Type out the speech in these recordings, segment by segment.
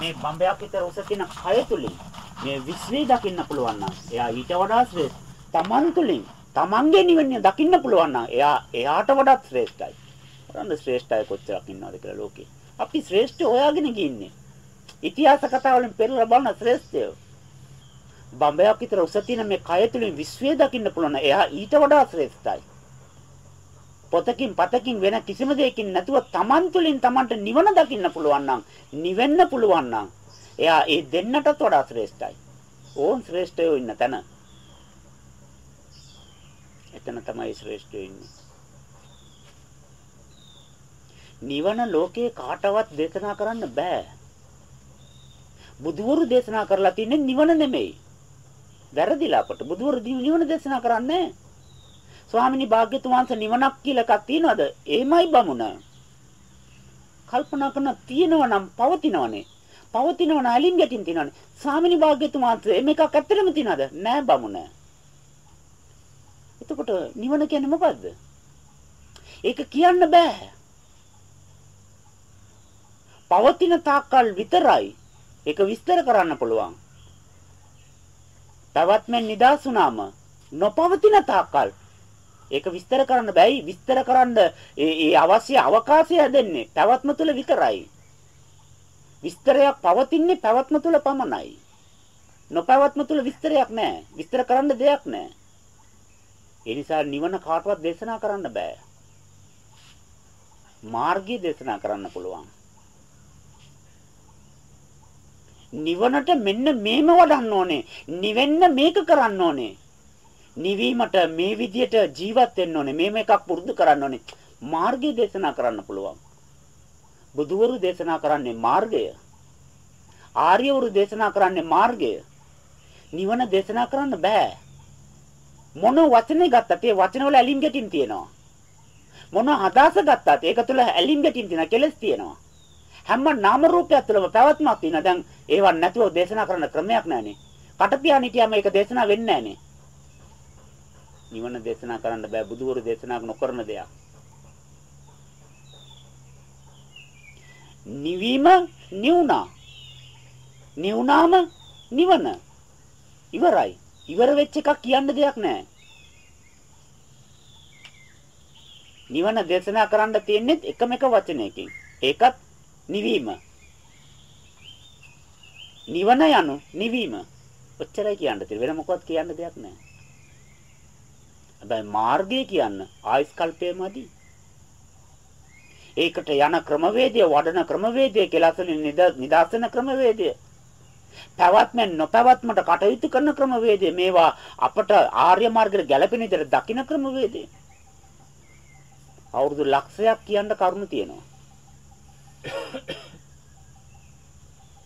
මේ බම්බයක් විතර උස තියෙන කය තුලින් මේ විශ්වය දකින්න පුළුවන් නම් එයා ඊට වඩා ශ්‍රේෂ්ඨ. Taman තුලින් Tamanගේ නිවන දකින්න පුළුවන් නම් එයා එයාට වඩා ශ්‍රේෂ්ඨයි. කරන්න ශ්‍රේෂ්ඨය කොච්චරක් ඉන්නවද කියලා ලෝකේ. අපි ශ්‍රේෂ්ඨ හොයාගෙන ගින්නේ. ඉතිහාස කතා වලින් පෙරලා බලන ශ්‍රේෂ්ඨයෝ. බම්බයක් විතර උස තියෙන මේ කය තුලින් විශ්වය දකින්න පුළුවන්. එයා ඊට වඩා ශ්‍රේෂ්ඨයි. පොතකින් පතකින් වෙන කිසිම දෙයකින් නැතුව Taman තුලින් Tamanට නිවන දකින්න පුළුවන් නම් නිවෙන්න පුළුවන් නම් එයා ඒ දෙන්නටත් වඩා ශ්‍රේෂ්ඨයි. ඕන් ශ්‍රේෂ්ඨයෝ ඉන්න තැන. එතන තමයි ශ්‍රේෂ්ඨයෝ ඉන්නේ. නිවන ලෝකේ කාටවත් දේශනා කරන්න බෑ. බුදුවරු දේශනා කරලා තින්නේ නිවන නෙමෙයි. වැරදිලා අපට බුදුවරු නිවන දේශනා කරන්නේ ස්වාමිනී භාග්‍යතුන් වහන්සේ නිවනක් කියලා එකක් තියනවද? එහෙමයි බමුණ. කල්පනා කරන තියෙනව නම් පවතිනවනේ. පවතිනව නම් ඇලින් ගැටින් තියනවනේ. ස්වාමිනී භාග්‍යතුන් වහන්සේ මේකක් ඇත්තටම තියනවද? නෑ බමුණ. එතකොට නිවන කියන්නේ මොකද්ද? ඒක කියන්න බෑ. පවතින තාක්කල් විතරයි ඒක විස්තර කරන්න පුළුවන්. පැවැත්මෙන් නිදාස් වුණාම නොපවතින තාක්කල් ඒක විස්තර කරන්න බෑයි විස්තර කරන්න ඒ ඒ අවශ්‍ය අවකාශය දෙන්නේ පැවැත්ම තුළ විතරයි. විස්තරයක් පවතින්නේ පැවැත්ම තුළ පමණයි. නොපැවැත්ම තුළ විස්තරයක් නැහැ. විස්තර කරන්න දෙයක් නැහැ. ඒ නිසා නිවන කාටවත් දේශනා කරන්න බෑ. මාර්ගය දේශනා කරන්න පුළුවන්. නිවනට මෙන්න මේම වඩන්න ඕනේ. නිවෙන්න මේක කරන්න ඕනේ. නිවීමට මේ විදියට ජීවත් වෙන්න ඕනේ. මේම එකක් පුරුදු කරන්න ඕනේ. මාර්ගය දේශනා කරන්න පුළුවන්. බුදුවරු දේශනා කරන්නේ මාර්ගය. ආර්යවරු දේශනා කරන්නේ මාර්ගය. නිවන දේශනා කරන්න බෑ. මොන වචනේ ගත්තත් ඒ වචන වල ඇලින් ගැටින් තියෙනවා. මොන අදහස ගත්තත් ඒක තුළ ඇලින් ගැටින් තියෙන කෙලස් තියෙනවා. හැම නාම රූපයක් තුළම පැවැත්මක් තියෙනවා. දැන් ඒවක් නැතුව දේශනා කරන්න ක්‍රමයක් නැහනේ. කටපියාන හිටියාම ඒක දේශනා වෙන්නේ නැහනේ. නිවන දේශනා කරන්න බෑ බුදුවරු දේශනා නොකරන දෙයක්. නිවීම නිවුණා. නිවුණාම නිවන. ඉවරයි. ඉවර වෙච්ච එකක් කියන්න දෙයක් නැහැ. නිවන දේශනා කරන්න තියෙන්නේ එකම එක වචනයකින්. ඒකත් නිවීම. නිවන යනු නිවීම. ඔච්චරයි කියන්න තියෙන්නේ. වෙන මොකවත් කියන්න දෙයක් නැහැ. හැබැයි මාර්ගය කියන්න ආයස් කල්පයමදි. ඒකට යන ක්‍රමවේදය වඩන ක්‍රමවේදය කෙලසලින් නිදාසන ක්‍රමවේදය. පැවැත්මෙන් නොපැවැත්මට කටයුතු කරන ක්‍රමවේදය. මේවා අපට ආර්ය මාර්ගයට ගැලපෙන විදිහට දකින්න ක්‍රමවේදය. අවුරුදු ලක්ෂයක් කියන්න කරුණු තියෙනවා.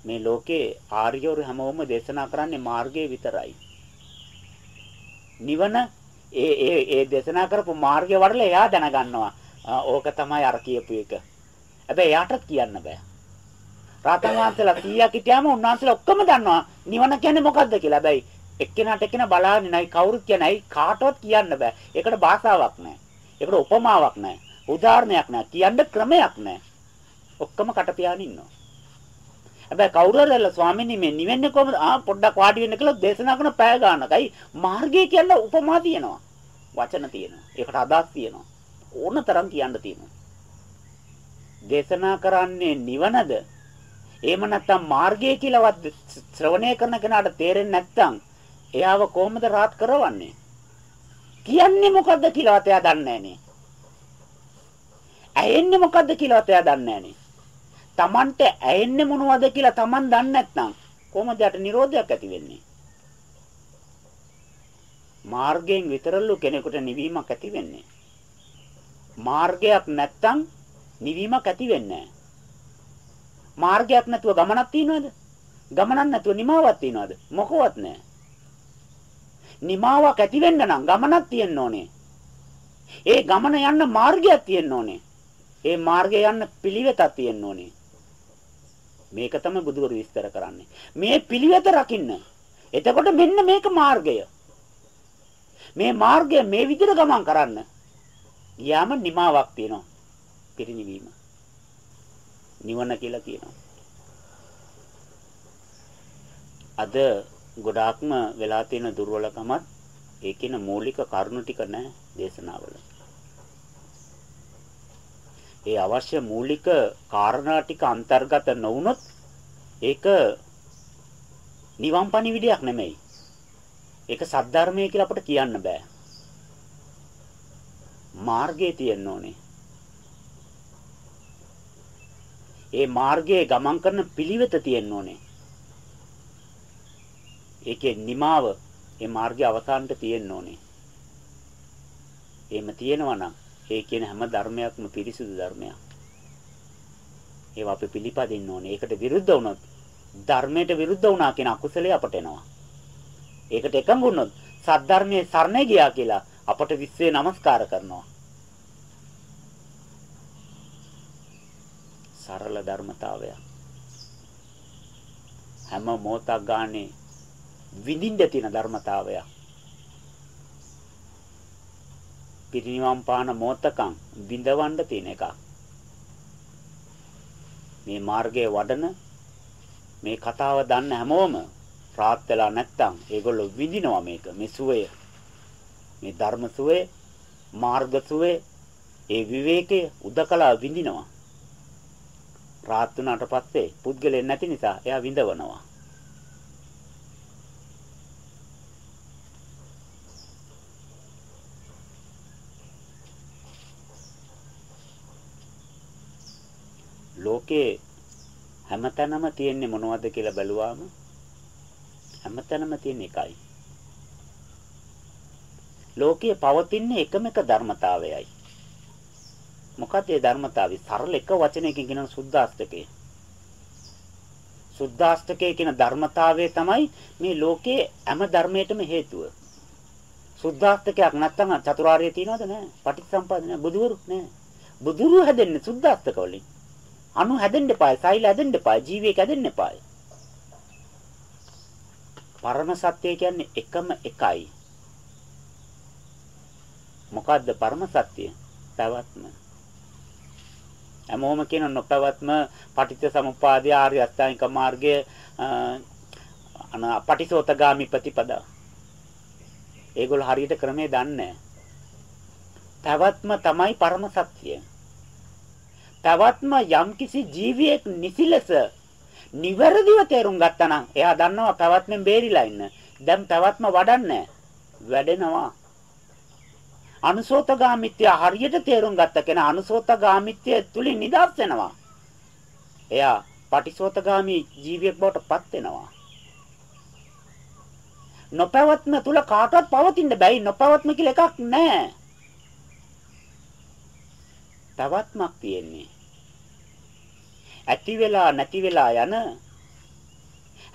මේ ලෝකේ ආර්යවරු හැමෝම දේශනා කරන්නේ මාර්ගය විතරයි. නිවන ඒ ඒ ඒ දේශනා කරපු මාර්ගය වඩලා එයා දැනගන්නවා. ඕක තමයි අර කියපු එක. හැබැයි එයාටත් කියන්න බෑ. රාතන් වහන්සේලා 100ක් හිටියාම උන්වහන්සේලා ඔක්කොම දන්නවා නිවන කියන්නේ මොකද්ද කියලා. හැබැයි එක්කෙනාට එක්කෙනා බලාගෙන නැයි කවුරුත් කියන ඇයි කාටවත් කියන්න බෑ. ඒකට භාෂාවක් නැහැ. ඒකට උපමාවක් නැහැ. උදාහරණයක් නැහැ. කියන්න ක්‍රමයක් නැහැ. ඔක්කොම කටපියාගෙන ඉන්නවා. හැබැයි කවුරු හරි ස්වාමීනි මේ නිවෙන්නේ කොහමද? ආ පොඩ්ඩක් වාඩි වෙන්න කියලා දේශනා කරන පැය ගානකයි මාර්ගය කියලා උපමා තියෙනවා. වචන තියෙනවා. ඒකට අදහස් තියෙනවා. ඕන තරම් කියන්න තියෙනවා. දේශනා කරන්නේ නිවනද? එහෙම නැත්නම් මාර්ගය කියලාවත් ශ්‍රවණය කරන කෙනාට තේරෙන්නේ නැත්නම් එයාව කොහොමද රාත් කරවන්නේ? කියන්නේ මොකද්ද කියලාවත් එයා දන්නේ නැහනේ. ඇයෙන්නේ මොකද්ද කියලාවත් එයා දන්නේ නැහනේ. Tamanට ඇයෙන්නේ මොනවද කියලා Taman දන්නේ නැත්නම් කොහොමද යට නිරෝධයක් ඇති වෙන්නේ? මාර්ගයෙන් විතරලු කෙනෙකුට නිවීමක් ඇති වෙන්නේ. මාර්ගයක් නැත්තම් නිවීමක් ඇති වෙන්නේ මාර්ගයක් නැතුව ගමනක් තියනවද? ගමනක් නැතුව නිමාවක් තියනවද? මොකවත් නැහැ. නිමාවක් ඇති වෙන්න නම් ගමනක් තියෙන්න ඕනේ. ඒ ගමන යන්න මාර්ගයක් තියෙන්න ඕනේ. ඒ මාර්ගය යන්න පිළිවෙතක් තියෙන්න ඕනේ. මේක තමයි බුදුවරු විස්තර කරන්නේ. මේ පිළිවෙත රකින්න. එතකොට මෙන්න මේක මාර්ගය. මේ මාර්ගය මේ විදිහට ගමන් කරන්න. යාම නිමාවක් තියෙනවා. පිරිනිවීම. නිවන කියලා කියනවා. අද ගොඩාක්ම වෙලා තියෙන දුර්වලකමත් ඒ කියන මූලික කරුණු ටික නැහැ දේශනාවල. ඒ අවශ්‍ය මූලික කාරණා ටික අන්තර්ගත නොවුනොත් ඒක නිවන් පණිවිඩයක් නෙමෙයි. ඒක සද්ධර්මය කියලා අපිට කියන්න බෑ. මාර්ගයේ තියෙන්න ඕනේ. ඒ මාර්ගයේ ගමන් කරන පිළිවෙත තියෙන්න ඕනේ. ඒකේ නිමාව ඒ මාර්ගයේ අවසානට තියෙන්න ඕනේ. එහෙම තියෙනවා නම් ඒ කියන හැම ධර්මයක්ම පිරිසුදු ධර්මයක්. ඒවා අපි පිළිපදින්න ඕනේ. ඒකට විරුද්ධ වුණොත් ධර්මයට විරුද්ධ වුණා කියන අකුසලයේ අපට එනවා. ඒකට එකඟ වුණොත් සද්ධර්මයේ සරණ ගියා කියලා අපට විශ්වේ নমස්කාර කරනවා. සරල ධර්මතාවය. හැම මොහොතක් ගානේ විඳින්න තියෙන ධර්මතාවය. පිරිනිවන් පාන මොහතකම් විඳවන්න තියෙන එකක්. මේ මාර්ගයේ වඩන මේ කතාව දන්න හැමෝම රාත් වෙලා නැත්තම් ඒගොල්ලෝ විඳිනවා මේක මේ සුවය. මේ ධර්ම සුවය, මාර්ග සුවය, ඒ විවේකය උදකලා විඳිනවා. රාත් වුණාට පස්සේ පුද්ගලයන් නැති නිසා එයා විඳවනවා. ලෝකේ හැමතැනම තියෙන්නේ මොනවද කියලා බැලුවාම හැමතැනම තියෙන එකයි. ලෝකයේ පවතින එකම එක ධර්මතාවයයි. මොකද ඒ ධර්මතාවය සරල එක වචනයකින් කියන සුද්ධාස්තකේ. සුද්ධාස්තකේ කියන ධර්මතාවය තමයි මේ ලෝකයේ හැම ධර්මයකටම හේතුව. සුද්ධාස්තකයක් නැත්තම් චතුරාර්යය තියනවද නැහැ? පටිච්චසම්පදාය නැහැ. බුදුවරු නැහැ. බුදුරු හැදෙන්නේ සුද්ධාස්තක වලින්. අණු හැදෙන්න එපායි, සෛල හැදෙන්න එපායි, ජීවියෙක් හැදෙන්න එපායි. පරම සත්‍ය කියන්නේ එකම එකයි. මොකද්ද පරම සත්‍ය? පැවැත්ම. හැමෝම කියන නොපැවැත්ම පටිච්ච සමුප්පාදේ ආර්ය අෂ්ටාංගික මාර්ගයේ අන පටිසෝතගාමි ප්‍රතිපදා. ඒගොල්ලෝ හරියට ක්‍රමේ දන්නේ පැවැත්ම තමයි පරම සත්‍යය. පැවැත්ම යම්කිසි ජීවියෙක් නිසිලස නිවැරදිව තේරුම් ගත්තා නම් එයා දන්නවා පැවැත්මෙන් බේරිලා ඉන්න. දැන් පැවැත්ම වඩන්නේ වැඩෙනවා. අනුසෝතගාමිත්‍ය හරියට තේරුම් ගත්ත කෙනා අනුසෝතගාමිත්‍ය තුලින් නිදහස් වෙනවා. එයා පටිසෝතගාමි ජීවියෙක් බවට පත් වෙනවා. නොපැවැත්ම තුල කාටවත් පවතින්න බැයි නොපැවැත්ම කියලා එකක් නැහැ. පැවැත්මක් තියෙන්නේ. ඇති වෙලා නැති වෙලා යන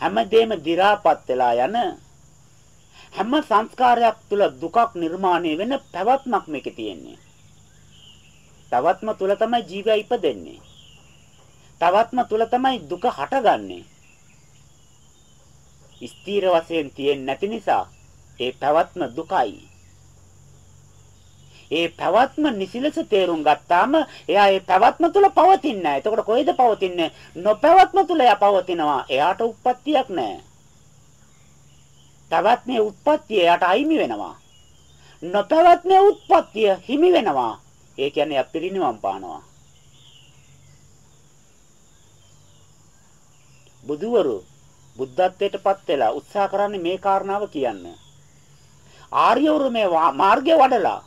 හැමදේම දි รา පත් වෙලා යන හැම සංස්කාරයක් තුළ දුකක් නිර්මාණය වෙන පැවැත්මක් මේකේ තියෙන්නේ. පැවැත්ම තුළ තමයි ජීවය ඉපදෙන්නේ. පැවැත්ම තුළ තමයි දුක හටගන්නේ. ස්ථීර වශයෙන් තියෙන්නේ නැති නිසා ඒ පැවැත්ම දුකයි. ඒ පැවැත්ම නිසිලස තේරුම් ගත්තාම එයා ඒ පැවැත්ම තුල පවතින්නේ නැහැ. එතකොට කොහෙද පවතින්නේ? නොපැවැත්ම තුල එයා පවතිනවා. එයාට උප්පත්තියක් නැහැ. පැවැත්මේ උත්පත්තිය එයාට අයිමි වෙනවා. නොපැවැත්මේ උත්පත්තිය හිමි වෙනවා. ඒ කියන්නේ අපිරිනිවන් පානවා. බුදුවරු බුද්ධත්වයටපත් වෙලා උත්සාහ කරන්නේ මේ කාරණාව කියන්න. ආර්යවරු මේ මාර්ගය වඩලා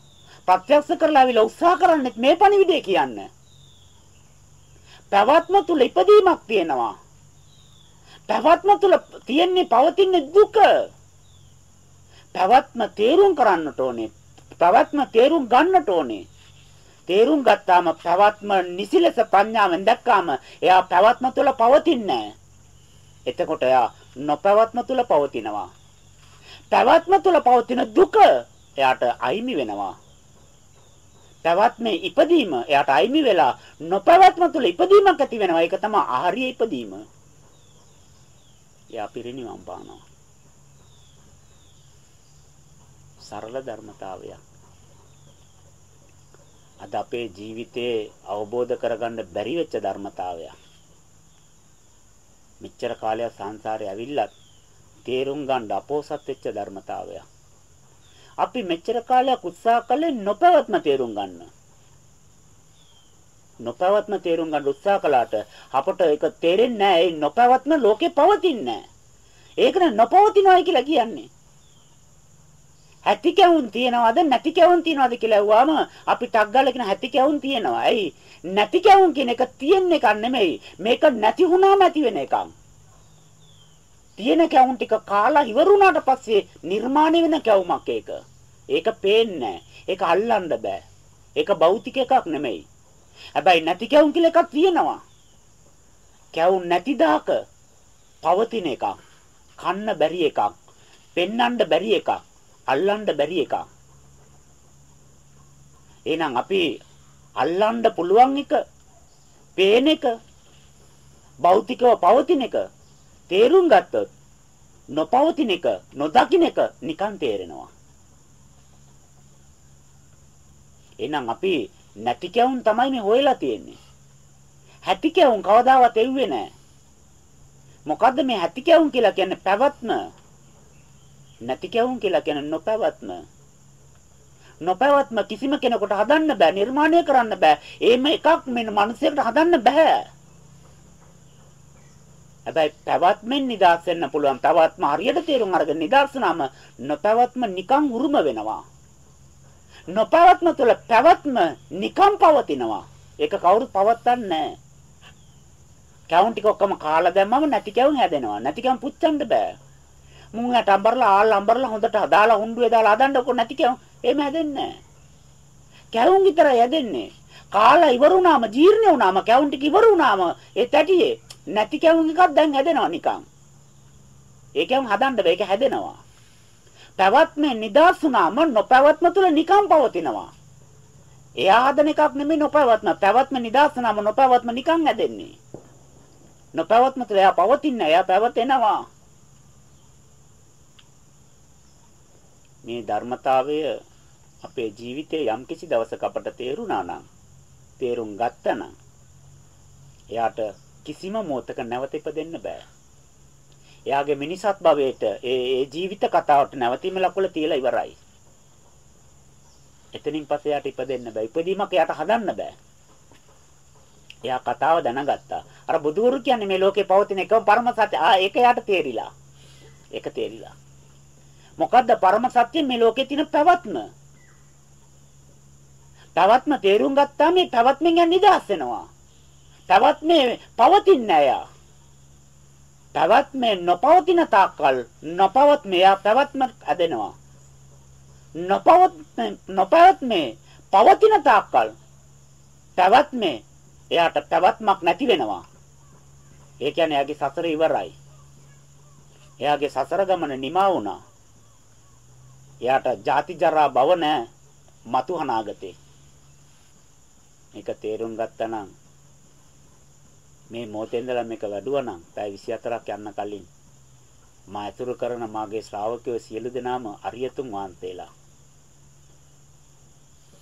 ප්‍රත්‍යක්ෂ කරලා ආවිලා උත්සාහ කරන්නේ මේ පණිවිඩය කියන්න. පැවැත්ම තුල ඉපදීමක් තියෙනවා. පැවැත්ම තුල තියෙන්නේ පවතින දුක. පැවැත්ම තේරුම් කරන්නට ඕනේ. පැවැත්ම තේරුම් ගන්නට ඕනේ. තේරුම් ගත්තාම පැවැත්ම නිසිලස ප්‍රඥාවෙන් දැක්කාම එයා පැවැත්ම තුල පවතින්නේ එතකොට එයා නොපැවැත්ම තුල පවතිනවා. පැවැත්ම තුල පවතින දුක එයාට අයිමි වෙනවා. පැවැත්මේ ඉපදීම එයාට අයිමි වෙලා නොපැවැත්ම තුල ඉපදීමක් ඇති වෙනවා. ඒක තමයි ආර්ය ඉපදීම. එයා පිරිනිවන් පානවා. සරල ධර්මතාවයක්. අද අපේ ජීවිතේ අවබෝධ කරගන්න බැරි වෙච්ච ධර්මතාවයක්. මෙච්චර කාලයක් සංසාරේ ඇවිල්ලත් තේරුම් ගන්න අපෝසත් වෙච්ච ධර්මතාවය. අපි මෙච්චර කාලයක් උත්සාහ කළේ නොපවත්ම තේරුම් ගන්න. නොපවත්ම තේරුම් ගන්න උත්සාහ කළාට අපට ඒක තේරෙන්නේ නැහැ. ඒ නොපවත්ම ලෝකේ පවතින්නේ නැහැ. ඒක නේ නොපවතිනවයි කියලා කියන්නේ. ඇති කැවුම් තියනවද නැති කැවුම් තියනවද කියලා ඇහුවාම අපි ටක් ගාලා කියන ඇති කැවුම් තියනවා. ඇයි? නැති කැවුම් කියන එක තියෙන එකක් නෙමෙයි. මේක නැති වුණාම ඇති වෙන එකක්. තියෙන කැවුම් ටික කාලා ඉවර වුණාට පස්සේ නිර්මාණය වෙන කැවුමක් ඒක. ඒක පේන්නේ ඒක අල්ලන්න බෑ. ඒක භෞතික එකක් නෙමෙයි. හැබැයි නැති කැවුම් කියලා එකක් තියෙනවා. කැවුම් නැති දාක පවතින එකක්. කන්න බැරි එකක්. පෙන්වන්න බැරි එකක්. අල්ලන්න බැරි එකක්. එහෙනම් අපි අල්ලන්න පුළුවන් එක පේන එක භෞතිකව පවතින එක තේරුම් ගත්තොත් නොපවතින එක නොදකින්න එක නිකන් තේරෙනවා. එහෙනම් අපි නැති කැවුම් තමයි මේ හොයලා තියෙන්නේ. හැටි කැවුම් කවදාවත් එව්වේ නැහැ. මොකද්ද මේ හැටි කැවුම් කියලා කියන්නේ පැවැත්ම. නැති කැවුම් කියලා කියන්නේ නොපැවැත්ම. නොපැවැත්ම කිසිම කෙනෙකුට හදන්න බෑ, නිර්මාණය කරන්න බෑ. එහෙම එකක් මෙන්න මිනිසෙකුට හදන්න බෑ. හැබැයි පැවැත්මෙන් නිදහස් වෙන්න පුළුවන්. පැවැත්ම හරියට තේරුම් අරගෙන නිදහස් වුණාම නොපැවැත්ම නිකන් උරුම වෙනවා. නොපවත්ම තුළ පැවැත්ම නිකම් පවතිනවා. ඒක කවුරුත් පවත්න්නේ නැහැ. කැවුම් ටික ඔක්කොම කාලා දැම්මම නැති කැවුම් හැදෙනවා. නැති කැවුම් පුච්චන්න බෑ. මුං යට අඹරලා ආල් අඹරලා හොඳට හදාලා හුඬුවේ දාලා හදන්නකො නැති කැවුම්. එහෙම හැදෙන්නේ නැහැ. කැවුම් විතරයි හැදෙන්නේ. කාලා ඉවර වුණාම ජීර්ණ වුණාම කැවුම් ටික ඉවර වුණාම ඒ තැටියේ නැති කැවුම් එකක් දැන් හැදෙනවා නිකන්. ඒ කැවුම් හදන්න බෑ ඒක හැදෙනවා. පැවැත්මෙන් නිදාස් වුණාම නොපැවැත්ම තුල නිකම් පවතිනවා. එයා හදන එකක් නෙමෙයි නොපැවැත්ම. පැවැත්ම නිදාස් වුණාම නොපැවැත්ම නිකන් හැදෙන්නේ. නොපැවැත්ම තුල එයා පවතින්නේ එයා පැවතෙනවා. මේ ධර්මතාවය අපේ ජීවිතේ යම්කිසි දවසක අපට තේරුණා නම් තේරුම් ගත්තා නම් එයාට කිසිම මොහතක නැවත ඉපදෙන්න බෑ. එයාගේ මිනිසත් භවයට ඒ ඒ ජීවිත කතාවට නැවතීම ලකුල තියලා ඉවරයි. එතනින් පස්සේ යාට ඉපදෙන්න බෑ. ඉපදීමක් යාට හදන්න බෑ. එයා කතාව දැනගත්තා. අර බුදුවරු කියන්නේ මේ ලෝකේ පවතින එකම පරම සත්‍ය. ආ ඒක යාට තේරිලා. ඒක තේරිලා. මොකද්ද පරම සත්‍ය මේ ලෝකේ තියෙන පැවැත්ම? පැවැත්ම තේරුම් ගත්තාම මේ පැවැත්මෙන් නිදහස් වෙනවා. පැවැත්මේ පවතින්නේ නැහැ පැවැත්මේ නොපවතින තාක්කල් නොපවත්මේ යා පැවැත්ම ඇදෙනවා. නොපවත්මේ නොපවත්මේ පවතින තාක්කල් පැවැත්මේ එයාට පැවැත්මක් නැති වෙනවා. ඒ කියන්නේ එයාගේ සසර ඉවරයි. එයාගේ සසර ගමන නිමා වුණා. එයාට ජාති ජරා භව නැහැ. මතු අනාගතේ. මේක තේරුම් ගත්තා නම් මේ මොහොතේ ඉඳලා මේක වැඩුවා නම් පැය 24ක් යන්න කලින් මා ඇතුළු කරන මාගේ ශ්‍රාවකයෝ සියලු දෙනාම අරියතුන් වහන්සේලා.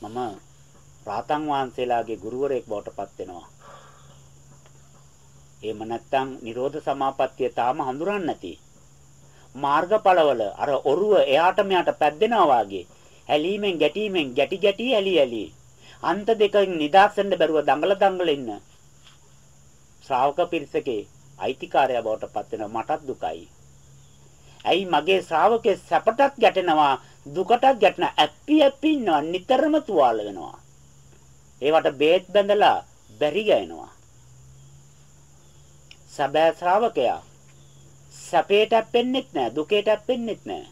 මම රාතන් වහන්සේලාගේ ගුරුවරයෙක් බවට පත් වෙනවා. එහෙම නැත්නම් Nirodha Samapattiය තාම හඳුරන්නේ නැති. මාර්ගඵලවල අර ඔරුව එයාට මෙයාට පැද්දෙනවා වාගේ ඇලීමෙන් ගැටීමෙන් ගැටි ගැටි ඇලි ඇලි අන්ත දෙකෙන් නිදාසෙන්න බැරුව දඟල දඟල ඉන්න. ශ්‍රාවක පිරිසකේ අයිතිකාරයා බවට පත් වෙන මටත් දුකයි. ඇයි මගේ ශ්‍රාවකේ සැපටත් ගැටෙනවා දුකටත් ගැටෙන ඇප්පි ඇප්පි ඉන්නවා නිතරම තුවාල වෙනවා. ඒවට බේත් බඳලා බැරි ගෑනවා. සබෑ ශ්‍රාවකයා සැපේට ඇප්පෙන්නෙත් නෑ දුකේට ඇප්පෙන්නෙත් නෑ.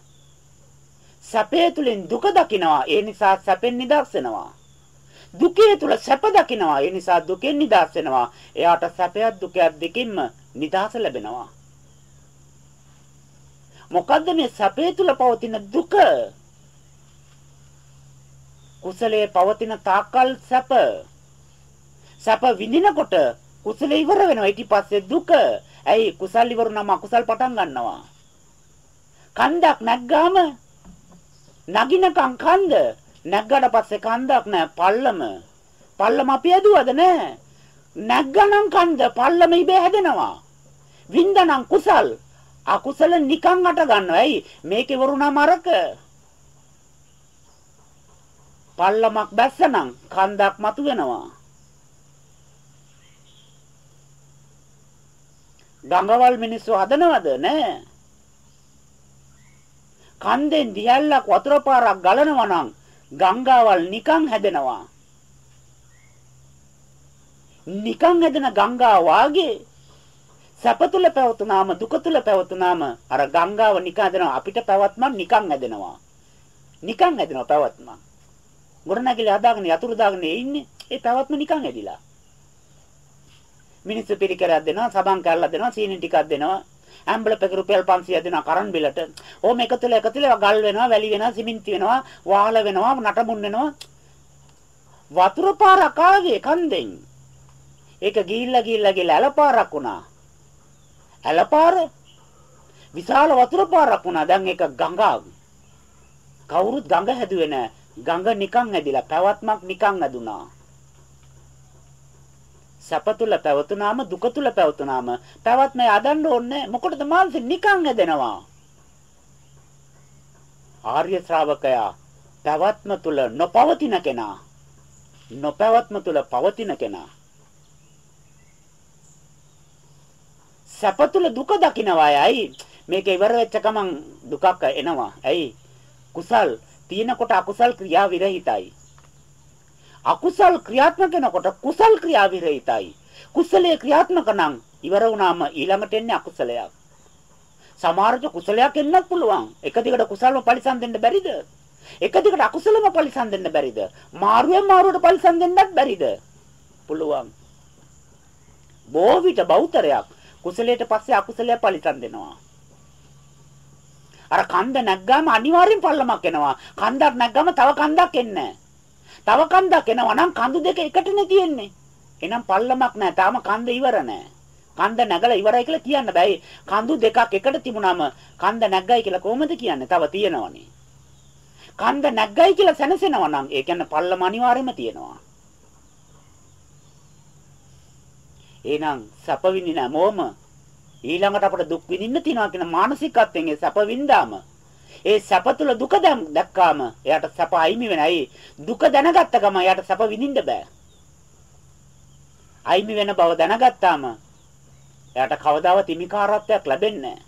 සැපේ තුලින් දුක දකිනවා ඒ නිසා සැපෙන් නිදහස් වෙනවා. දුකේ තුල සැප දකිනවා. ඒ නිසා දුකෙන් නිදහස් වෙනවා. එයාට සැපයක් දුකයක් දෙකින්ම නිදහස ලැබෙනවා. මොකද්ද මේ සැපේ තුල පවතින දුක? කුසලයේ පවතින තාකල් සැප. සැප විඳිනකොට කුසලයේ ඉවර වෙනවා. ඊට පස්සේ දුක. ඇයි කුසල් ඉවරුනම අකුසල් පටන් ගන්නවා. කන්දක් නැග්ගාම නගිනකම් කන්ද නැග්ගට පස්සේ කන්දක් නැහැ පල්ලම. පල්ලම අපි ඇදුවද නැහැ. නැග්ගනම් කන්ද පල්ලම ඉබේ හැදෙනවා. වින්දනම් කුසල් අකුසල නිකන් අට ගන්නවා. ඇයි? මේකේ වරුණාම අරක. පල්ලමක් බැස්සනම් කන්දක් මතු වෙනවා. ගංගවල් මිනිස්සු හදනවද? නෑ. කන්දෙන් දියල්ලක් වතුර පාරක් ගලනවා නම් ගංගාවල් නිකන් හැදෙනවා. නිකන් හැදෙන ගංගා වාගේ සැප තුල පැවතුනාම දුක තුල පැවතුනාම අර ගංගාව නිකන් හැදෙනවා අපිට පැවත්මක් නිකන් හැදෙනවා. නිකන් හැදෙනවා පැවත්මක්. ගොඩනැගිලි හදාගෙන යතුරු දාගෙන ඉන්නේ ඒ පැවත්ම නිකන් හැදිලා. මිනිස්සු පිළිකරක් දෙනවා, සබන් කැල්ලක් දෙනවා, සීනි ටිකක් දෙනවා. ඇම්බලප් එක රුපියල් 500 දෙනවා කරන් බිලට. ඕම එකතුල එකතුල ගල් වෙනවා, වැලි වෙනවා, සිමෙන්ති වෙනවා, වාහල වෙනවා, නටමුන් වෙනවා. වතුර පාරක් ආවේ කන්දෙන්. ඒක ගිහිල්ලා ගිහිල්ලා ගිහිල්ලා ඇලපාරක් වුණා. ඇලපාර විශාල වතුර පාරක් වුණා. දැන් ඒක ගඟක්. කවුරුත් ගඟ හැදුවේ නැහැ. ගඟ නිකන් ඇදිලා පැවැත්මක් නිකන් ඇදුනා. සැප තුල පැවතුනාම දුක තුල පැවතුනාම. පැවැත්ම යදන්න ඕනේ මොකටද මානසික නිකන් හැදෙනවා? ආර්ය ශ්‍රාවකයා පැවැත්ම තුල නොපවතින කෙනා. නොපැවැත්ම තුල පවතින කෙනා. සැප තුල දුක දකින්නවායි ඇයි මේක ඉවර වෙච්ච ගමන් දුකක් එනවා. ඇයි? කුසල්. තියෙනකොට අකුසල් ක්‍රියා විරහිතයි. අකුසල් ක්‍රියාත්මක වෙනකොට කුසල් ක්‍රියා විරහිතයි. කුසලයේ ක්‍රියාත්මක නම් ඉවර වුණාම ඊළඟට එන්නේ අකුසලයක්. සමහරට කුසලයක් එන්නත් පුළුවන්. එක දිගට කුසලම පරිසම් දෙන්න බැරිද? එක දිගට අකුසලම පරිසම් දෙන්න බැරිද? මාරුවෙන් මාරුවට පරිසම් දෙන්නත් බැරිද? පුළුවන්. බොහෝ විට බෞතරයක් කුසලයට පස්සේ අකුසලයක් පරිසම් දෙනවා. අර කන්ද නැග්ගාම අනිවාර්යෙන් පල්ලමක් එනවා. කන්දක් නැග්ගාම තව කන්දක් එන්නේ නැහැ. තව කන්දක් එනවා නම් කඳු දෙක එකටනේ තියෙන්නේ. එහෙනම් පල්ලමක් නැහැ. තාම කන්ද ඉවර නැහැ. කන්ද නැගලා ඉවරයි කියලා කියන්න බෑ. කඳු දෙකක් එකට තිබුණාම කන්ද නැග්ගයි කියලා කොහොමද කියන්නේ? තව තියෙනවනේ. කන්ද නැග්ගයි කියලා සැනසෙනවා නම් ඒ කියන්නේ පල්ලම අනිවාර්යයෙන්ම තියෙනවා. එහෙනම් සැප විඳින මොම ඊළඟට අපට දුක් විඳින්න තියනවා කියන මානසිකත්වයෙන් ඒ සැප වින්දාම ඒ සැප තුල දුක දැක්කාම එයාට සැප අයිමි වෙනයි. දුක දැනගත්ත ගම එයාට සැප විඳින්න බෑ. අයිමි වෙන බව දැනගත්තාම එයාට කවදාවත් හිමිකාරත්වයක් ලැබෙන්නේ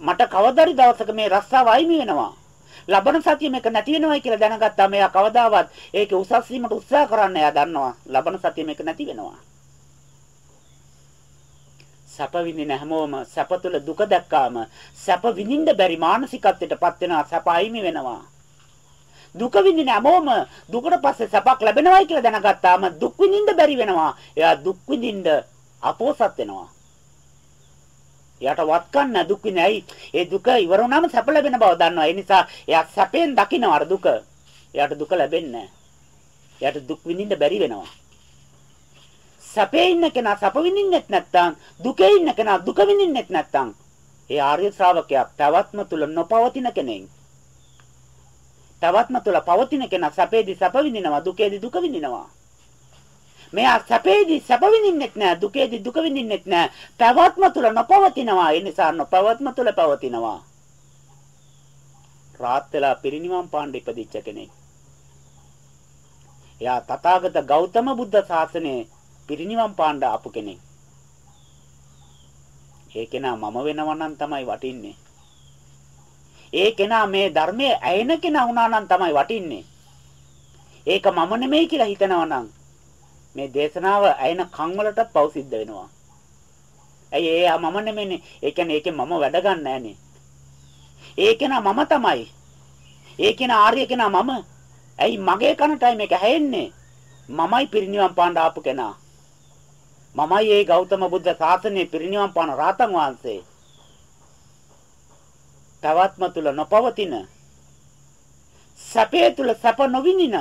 මට කවදාරි දවසක මේ රස්සාව අයිමි වෙනවා. ලබන සතිය මේක නැති වෙනවයි කියලා දැනගත්තාම එයා කවදාවත් ඒක උසස් වීමට උත්සාහ කරන්න එයා දන්නවා. ලබන සතිය මේක නැති වෙනවා. සැප විඳින හැමෝම සැප තුළ දුක දැක්කාම සැප විඳින්න බැරි මානසිකත්වයටපත් වෙනවා සැප අයිමි වෙනවා. දුක විඳින හැමෝම දුකට පස්සේ සැපක් ලැබෙනවයි කියලා දැනගත්තාම දුක් විඳින්න බැරි වෙනවා. එයා දුක් විඳින්න අපෝසත් වෙනවා. එයාට වත්කන්න දුක් විඳයි ඒ දුක ඉවර වුණාම සැප ලැබෙන බව දන්නවා. ඒ නිසා එයා සැපෙන් දකින්න අර දුක. එයාට දුක ලැබෙන්නේ නැහැ. එයාට දුක් විඳින්න බැරි වෙනවා. සැපේ ඉන්න කෙනා සැප විඳින්නෙත් නැත්නම් දුකේ ඉන්න කෙනා දුක විඳින්නෙත් නැත්නම් ඒ ආර්ය ශ්‍රාවකයා පැවැත්ම තුල නොපවතින කෙනෙක්. පැවැත්ම තුල පවතින කෙනා සැපේදී සැප විඳිනවා දුකේදී දුක විඳිනවා. මෙයා සැපේදී සැප විඳින්නෙත් නෑ දුකේදී දුක විඳින්නෙත් නෑ පැවැත්ම තුල නොපවතිනවා ඒ නිසා නොපවත්ම තුල පවතිනවා. රාත් වෙලා පිරිනිවන් පාණ්ඩ ඉපදිච්ච කෙනෙක්. එයා තථාගත ගෞතම බුද්ධ ශාසනයේ පිරිනිවන් පාණ්ඩ ආපු කෙනෙක්. ඒ කෙනා මම වෙනවා නම් තමයි වටින්නේ. ඒ කෙනා මේ ධර්මයේ ඇයෙන කෙනා වුණා නම් තමයි වටින්නේ. ඒක මම නෙමෙයි කියලා හිතනවා නම් මේ දේශනාව ඇයෙන කන් වලට පව් සිද්ධ වෙනවා. ඇයි ඒ මම නෙමෙයිනේ. ඒ කියන්නේ ඒකෙන් මම වැඩ ගන්න නෑනේ. ඒ කෙනා මම තමයි. ඒ කෙනා ආර්ය කෙනා මම. ඇයි මගේ කනටයි මේක ඇහෙන්නේ? මමයි පිරිනිවන් පාන්න ආපු කෙනා. මමයි ඒ ගෞතම බුද්ධ ශාසනයේ පිරිනිවන් පාන රාතන් වහන්සේ. තවත්ම තුල නොපවතින සැපේ තුල සැප නොවිඳින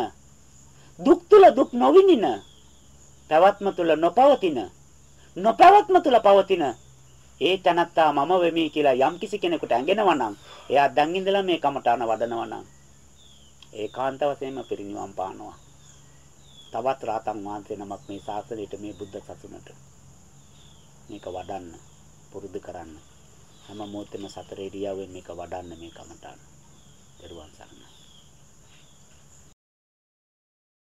දුක් තුල දුක් නොවිඳින තවත්ම තුල නොපවතින නොපවත්ම තුල පවතින ඒ තනත්තා මම වෙමි කියලා යම් කිසි කෙනෙකුට ඇඟෙනවා නම් එයා දැන් ඉඳලා මේ කමඨාන වඩනවා නම් ඒකාන්ත වශයෙන්ම පිරිනිවන් පානවා තවත් රාතන් වහන්සේ නමක් මේ ශාසනයට මේ බුද්ධ සසුනට මේක වඩන්න පුරුදු කරන්න. හැම මොහොතෙම සතර ඉරියව්වෙන් මේක වඩන්න මේ කමටහන. දරුවන් සරණයි.